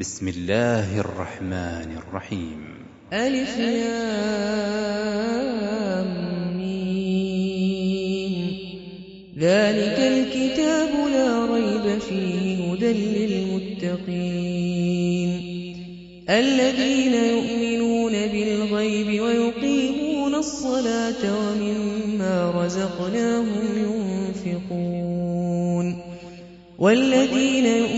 بسم الله الرحمن الرحيم. ألف لام ميم. ذلك الكتاب لا ريب فيه هدى للمتقين. الذين يؤمنون بالغيب ويقيمون الصلاة ومما رزقناهم ينفقون. والذين يؤمنون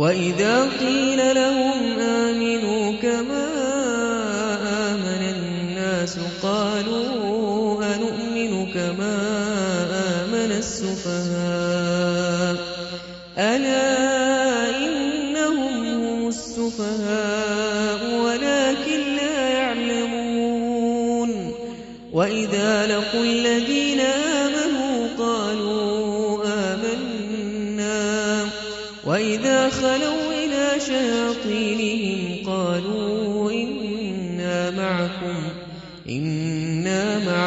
وإذا قيل لهم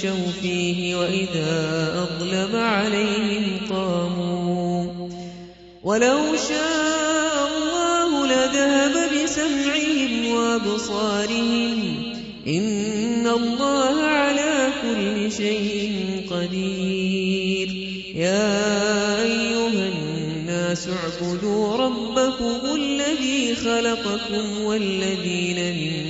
مشوا فيه وإذا أظلم عليهم قاموا. ولو شاء الله لذهب بسمعهم وأبصارهم. إن الله على كل شيء قدير. يا أيها الناس اعبدوا ربكم الذي خلقكم والذين من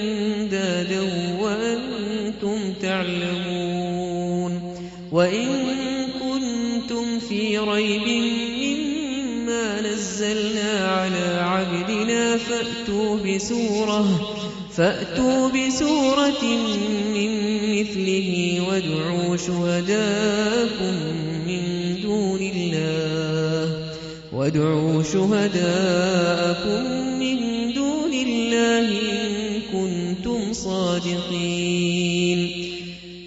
تعلمون وإن كنتم في ريب مما نزلنا على عبدنا فأتوا بسورة فأتوا بسورة من مثله وادعوا شهداءكم من دون الله وادعوا شهداءكم من دون الله إن كنتم صادقين.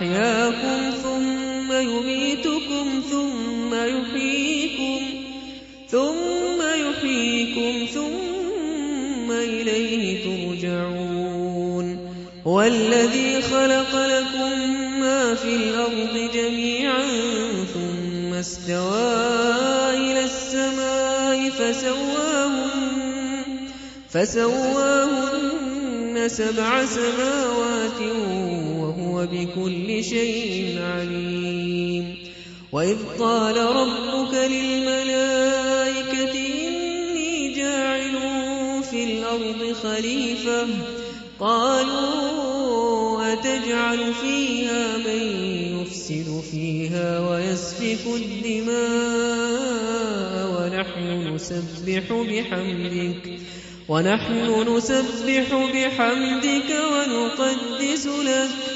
فأحياكم ثم يميتكم ثم يحييكم ثم يحييكم ثم إليه ترجعون هو الذي خلق لكم ما في الأرض جميعا ثم استوى إلى السماء فسواهن فسواهن سبع سماوات شيء عليم. وإذ قال ربك للملائكة إني جاعل في الأرض خليفة. قالوا أتجعل فيها من يفسد فيها ويسفك الدماء ونحن نسبح بحمدك. ونحن نسبح بحمدك ونقدس لك.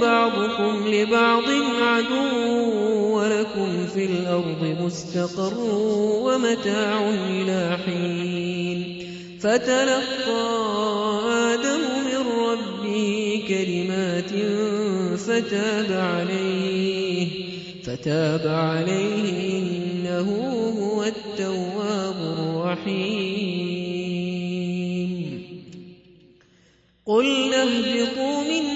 بعضكم لبعض عدو ولكم في الأرض مستقر ومتاع إلى حين. فتلقى آدم من ربه كلمات فتاب عليه. فتاب عليه إنه هو التواب الرحيم. قلنا اهبطوا منها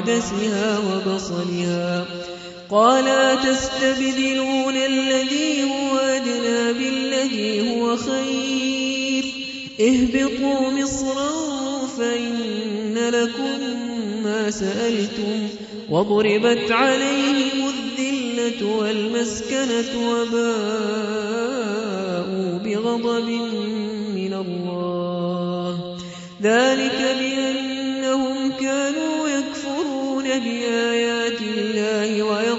وعدسها وبصلها. قال تستبدلون الذي هو أدنى بالذي هو خير؟ اهبطوا مصرا فإن لكم ما سألتم. وضربت عليهم الذلة والمسكنة وباءوا بغضب من الله. ذلك بأنهم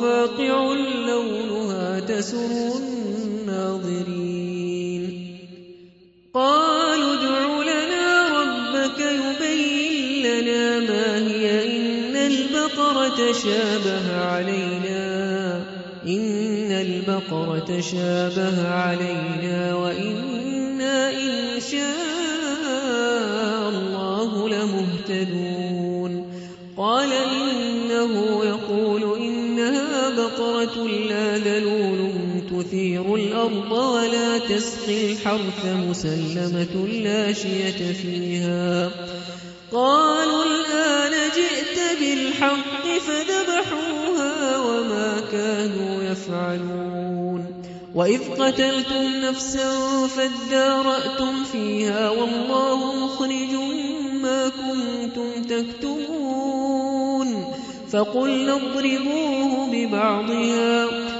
فاقع لونها تسر الناظرين. قالوا ادع لنا ربك يبين لنا ما هي. إن البقرة شابه علينا. إن البقرة شابه علينا. وإنا إن شاء الله لمهتدون. قال إنه يقول تثير الأرض ولا تسقي الحرث مسلمة لا شية فيها. قالوا الآن جئت بالحق فذبحوها وما كانوا يفعلون. وإذ قتلتم نفسا فادارأتم فيها والله مخرج ما كنتم تكتمون. فقلنا اضربوه ببعضها.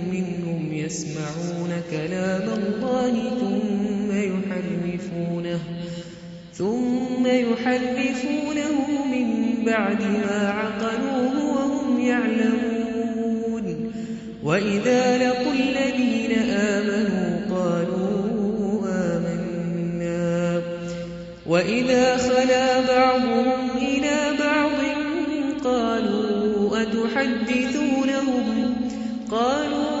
يسمعون كلام الله ثم يحرفونه ثم يحرفونه من بعد ما عقلوه وهم يعلمون. وإذا لقوا الذين آمنوا قالوا آمنا. وإذا خلا بعضهم إلى بعض قالوا أتحدثونهم؟ قالوا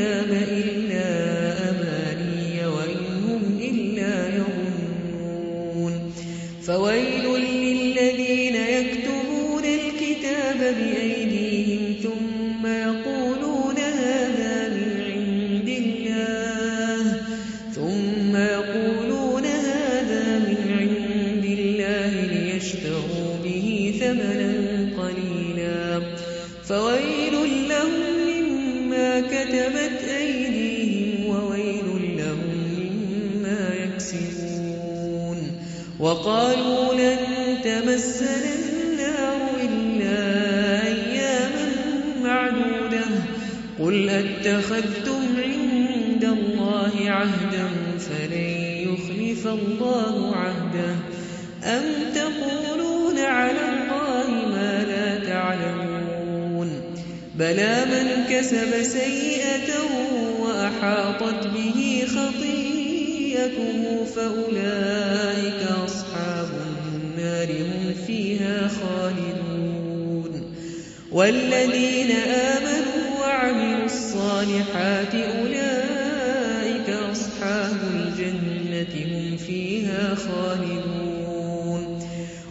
الكتاب الله عهده. أم تقولون على الله ما لا تعلمون؟ بلى من كسب سيئة وأحاطت به خطيئته فأولئك أصحاب النار هم فيها خالدون. والذين آمنوا وعملوا الصالحات أولئك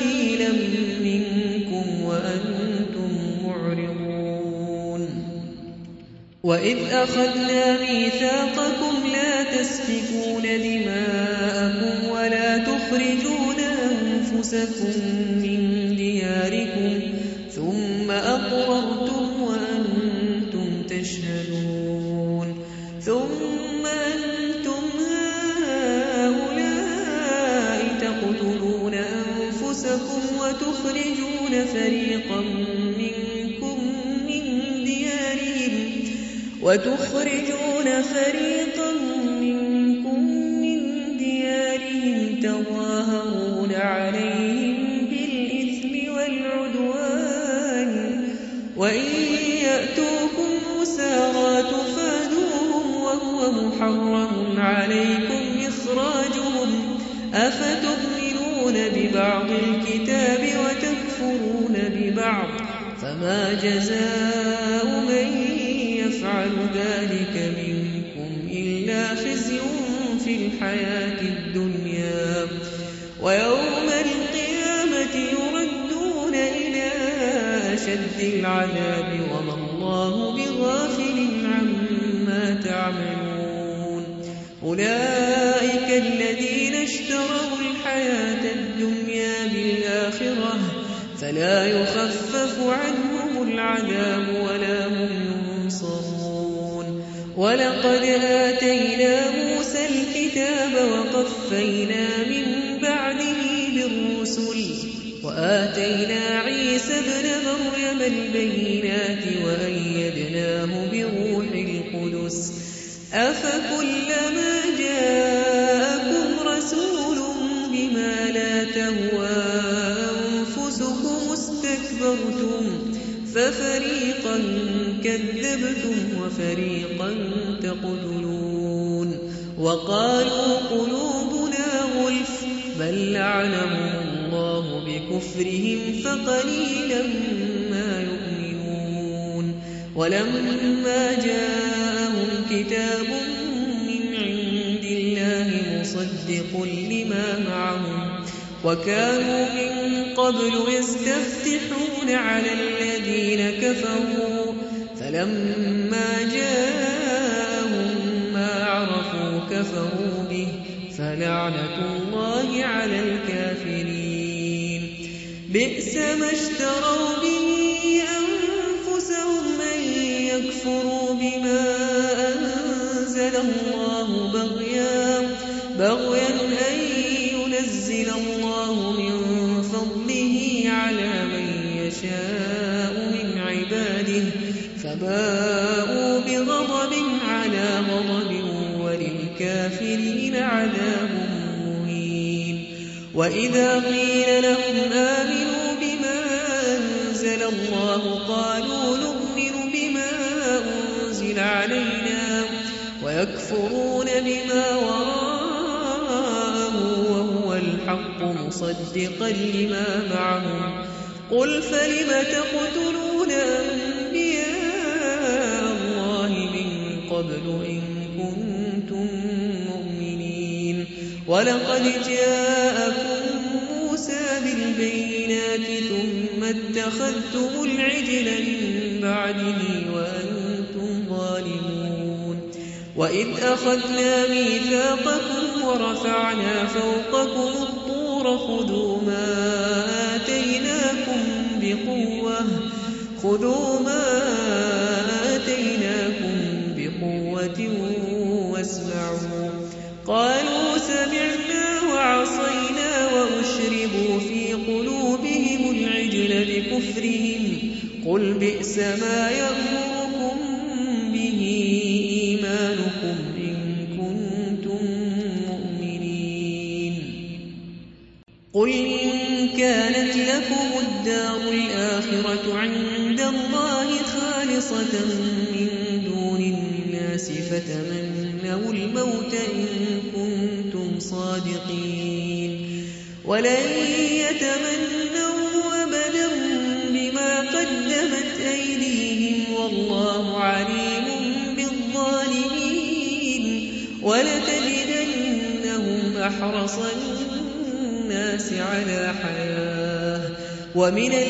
قليلا منكم وأنتم معرضون. وإذ أخذنا ميثاقكم لا تسفكون دماءكم ولا تخرجون أنفسكم وتخرج الحق مصدقا لما معهم. قل فلم تقتلون أنبياء الله من قبل إن كنتم مؤمنين؟ ولقد جاءكم موسى بالبينات ثم اتخذتم العجل من بعده وأنتم ظالمون. وإذ أخذنا ميثاقكم ورفعنا فوقكم الزبور خذوا ما آتيناكم بقوة. خذوا ما آتيناكم بقوة واسمعوا. قالوا سمعنا وعصينا وأشربوا في قلوبهم العجل بكفرهم. قل بئس ما يأمرون ومن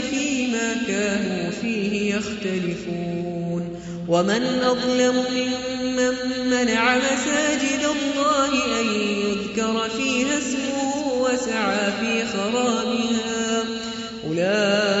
كانوا فيه يختلفون. ومن أظلم ممن منع مساجد الله أن يذكر فيها اسمه وسعى في خرابها. أولئك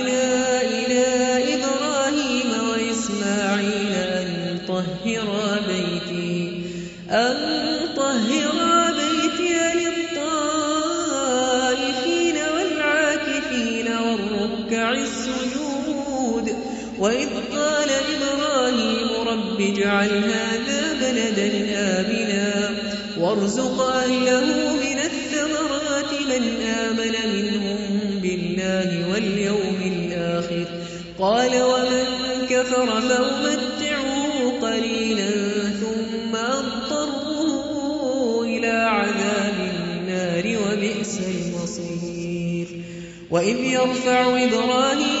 واجعل هذا بلدا آمنا. وارزق أهله من الثمرات من آمن منهم بالله واليوم الآخر. قال ومن كفر فأمتعه قليلا ثم أضطره إلى عذاب النار وبئس المصير. وإذ يرفع إبراهيم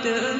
حتى أن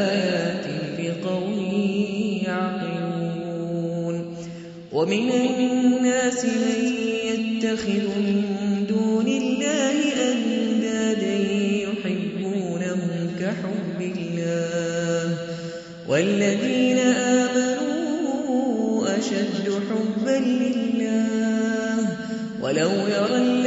الآيات لقوم يعقلون. ومن الناس من يتخذ من دون الله أندادا يحبونهم كحب الله. والذين آمنوا أشد حبا لله. ولو يرى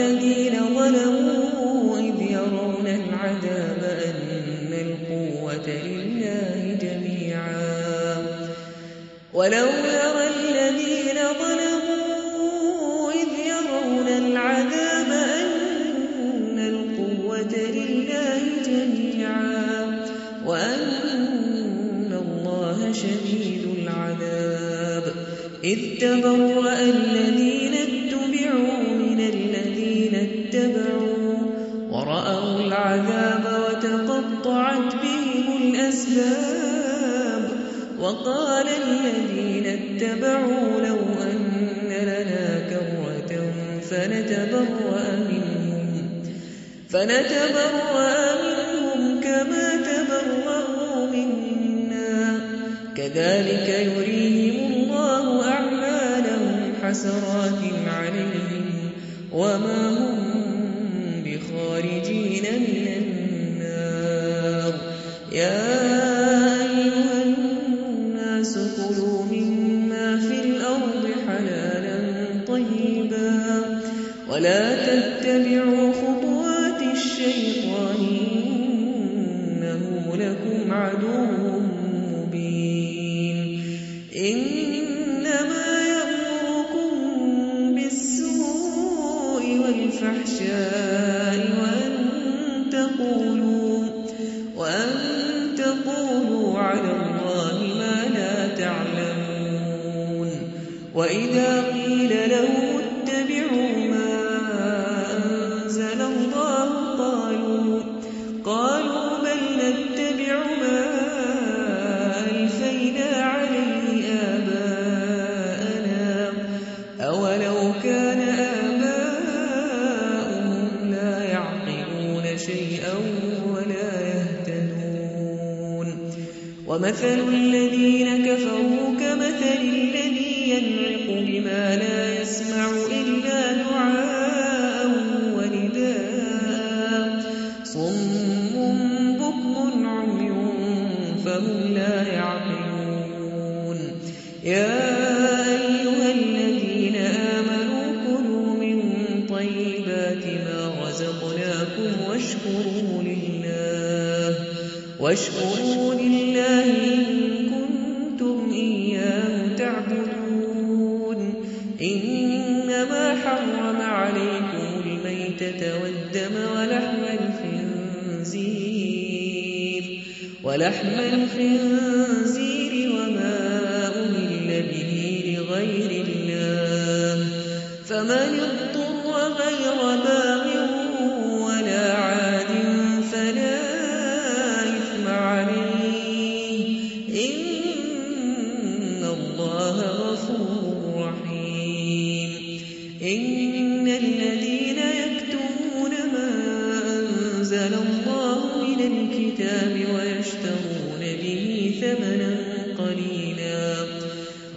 الكتاب ويشترون به ثمنا قليلا.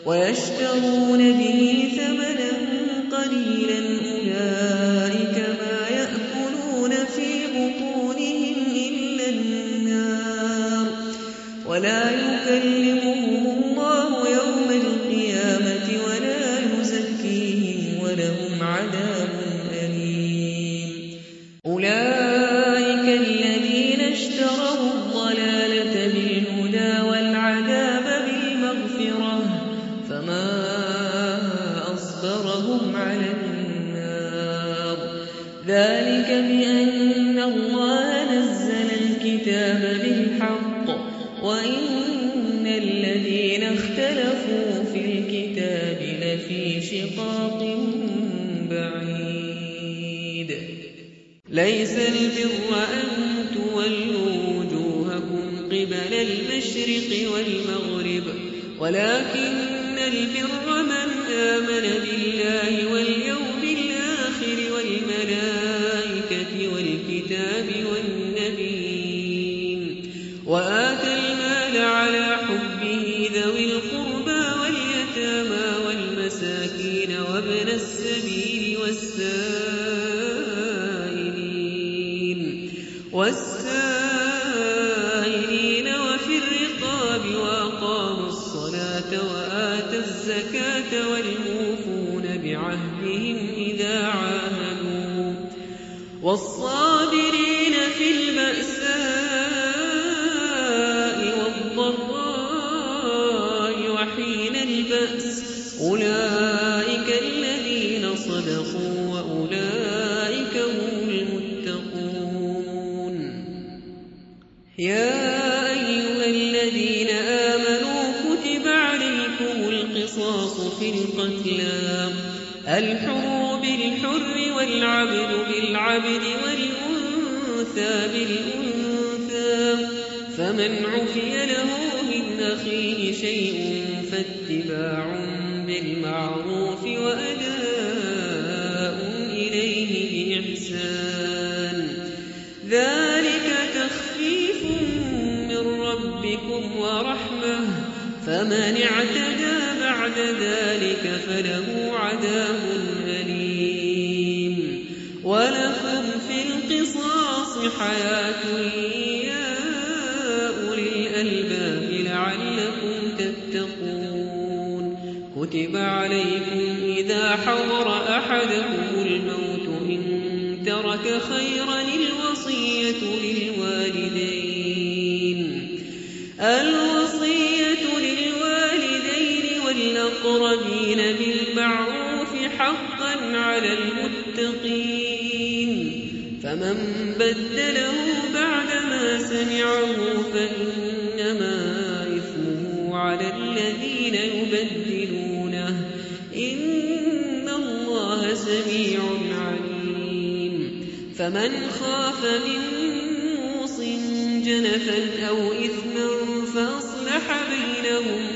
ويشترون به ثمنا قليلا. فأصلح بينهم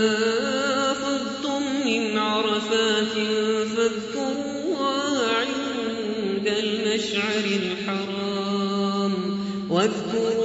واذكروا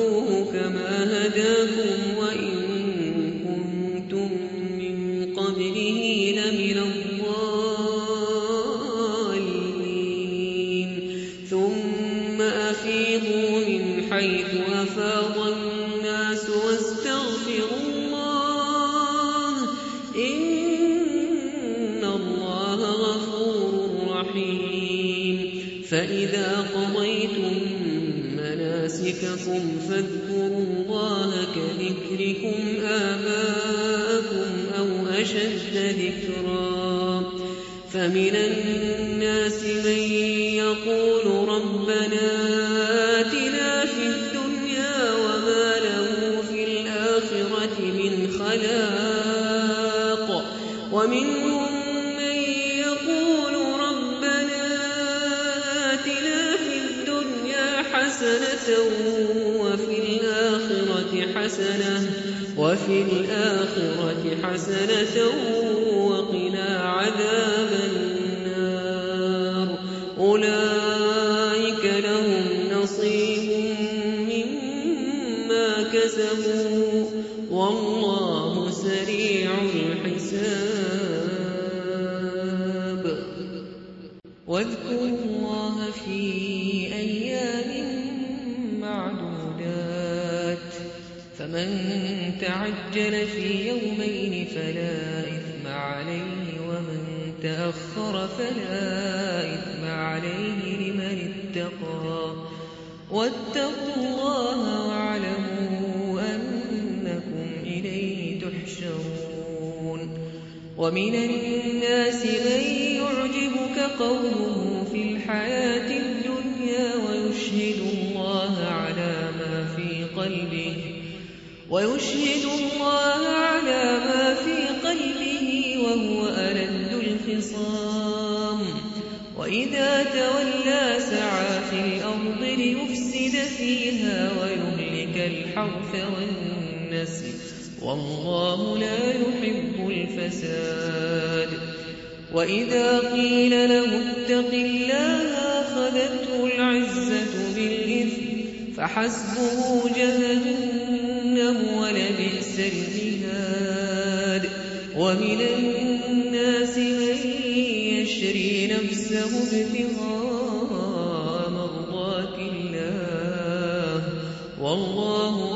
ومن الناس من يشري نفسه ابتغاء مرضات الله. والله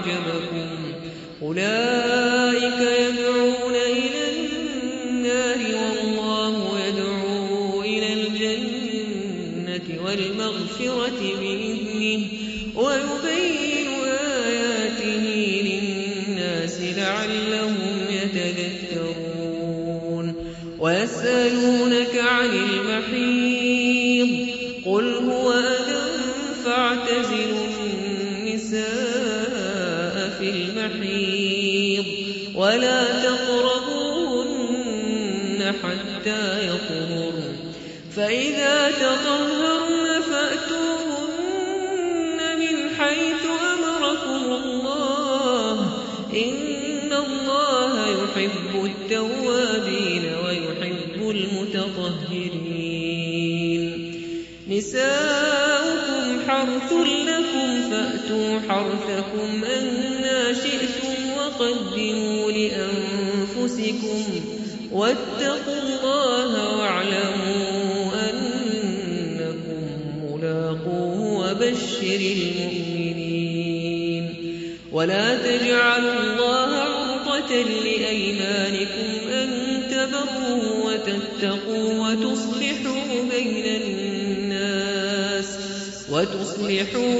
أعجبكم أولئك يدعون وآتوا حرثكم أنا شئتم وقدموا لأنفسكم واتقوا الله واعلموا أنكم ملاقوه وبشر المؤمنين. ولا تجعلوا الله عرضة لأيمانكم أن تبروا وتتقوا وتصلحوا بين الناس وتصلحوا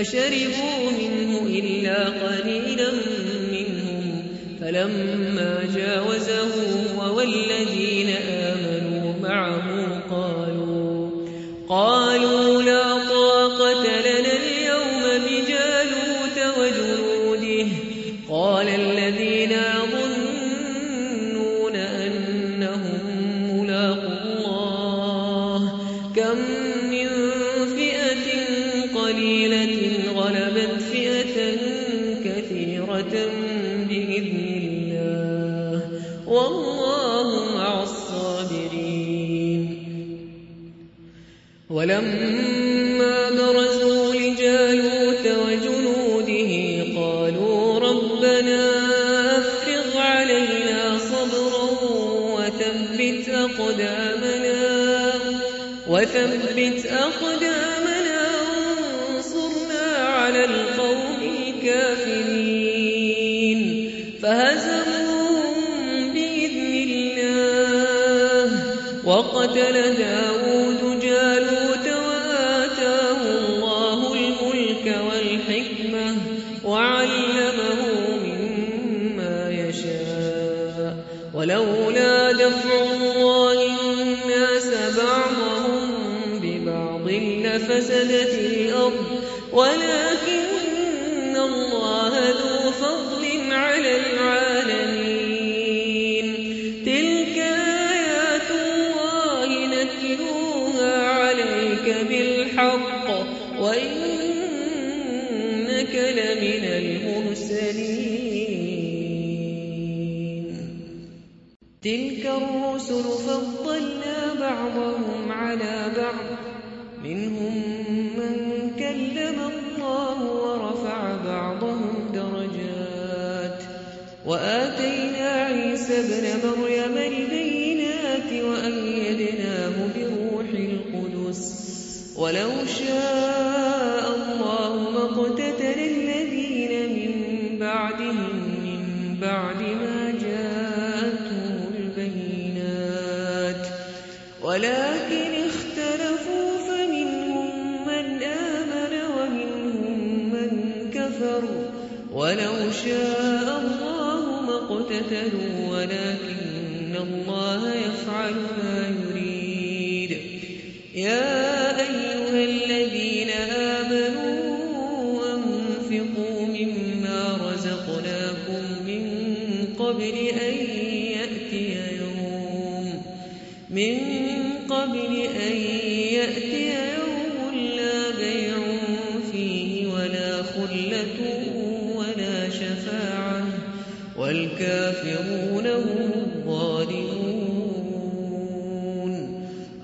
فشربوا منه إلا قليلا منهم فلما جاوزه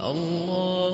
الله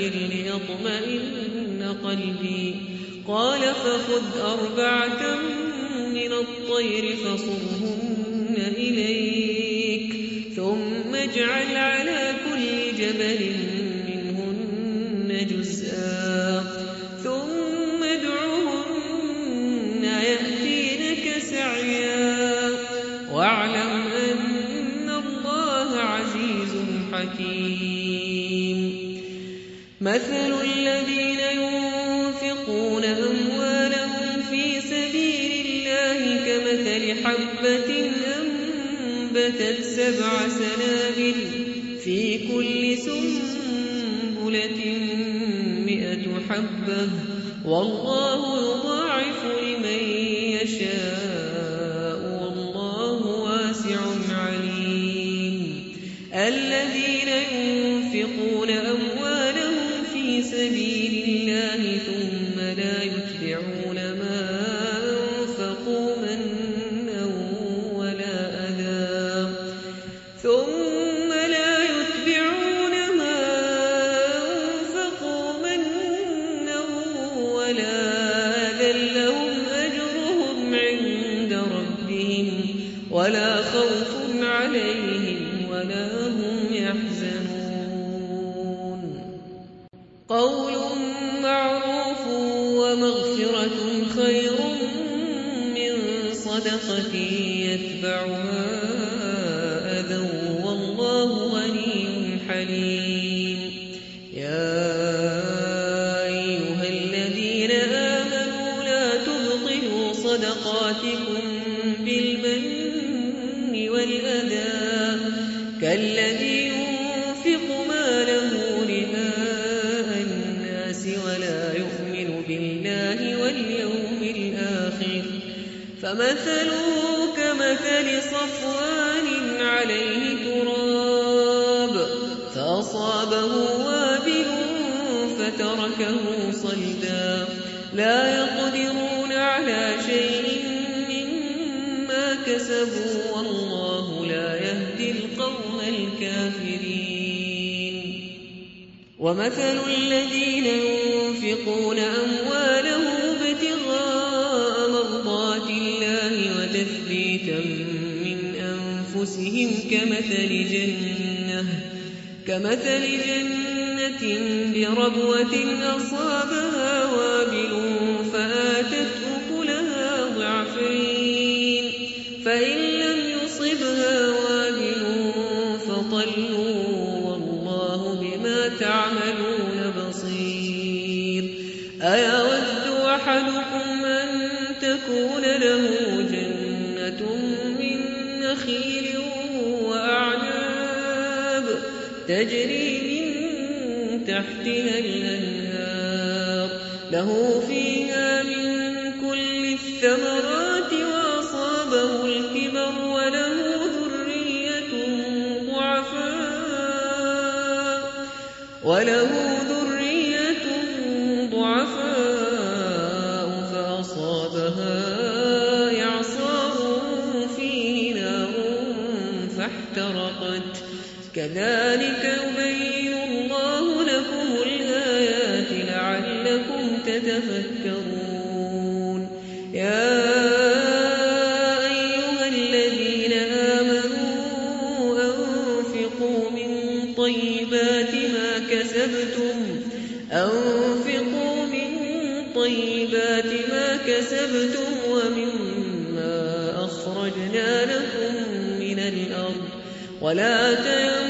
فاصبر ليطمئن قلبي. قال فخذ أربعة من الطير فصرهن إليك ثم اجعل على كل جبل فصبها إعصار فيه نار فاحترقت كذلك يبين الله لكم الآيات لعلكم تتفكرون ولا تنسوا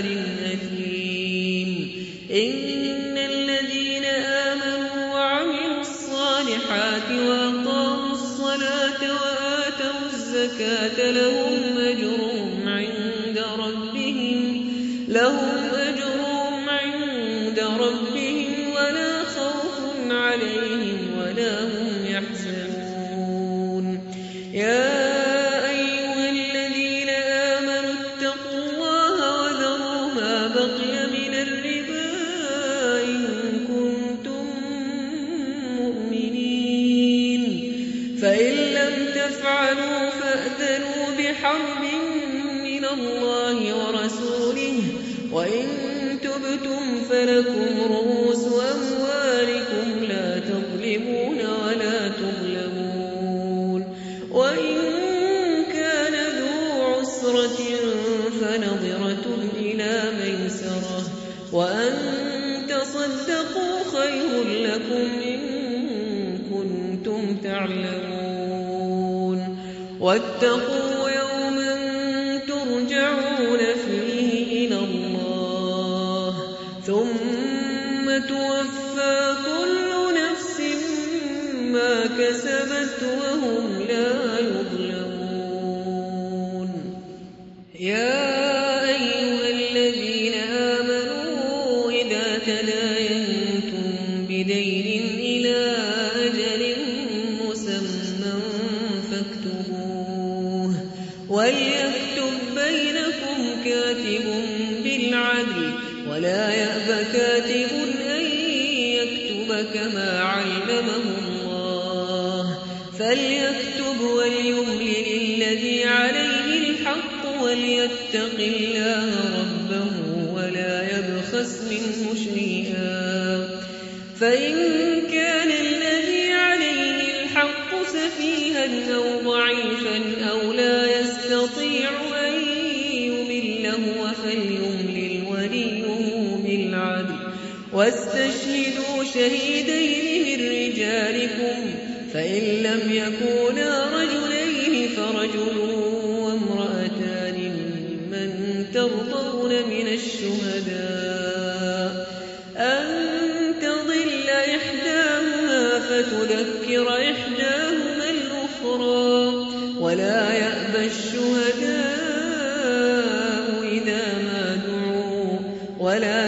واتقوا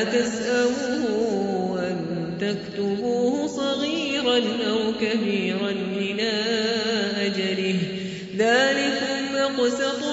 تسأموا أن تكتبوه صغيرا أو كبيرا إلى أجله. ذلكم أقسط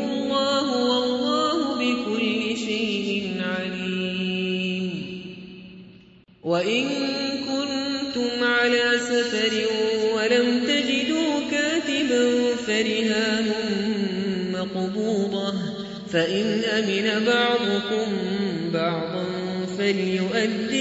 أن يؤدي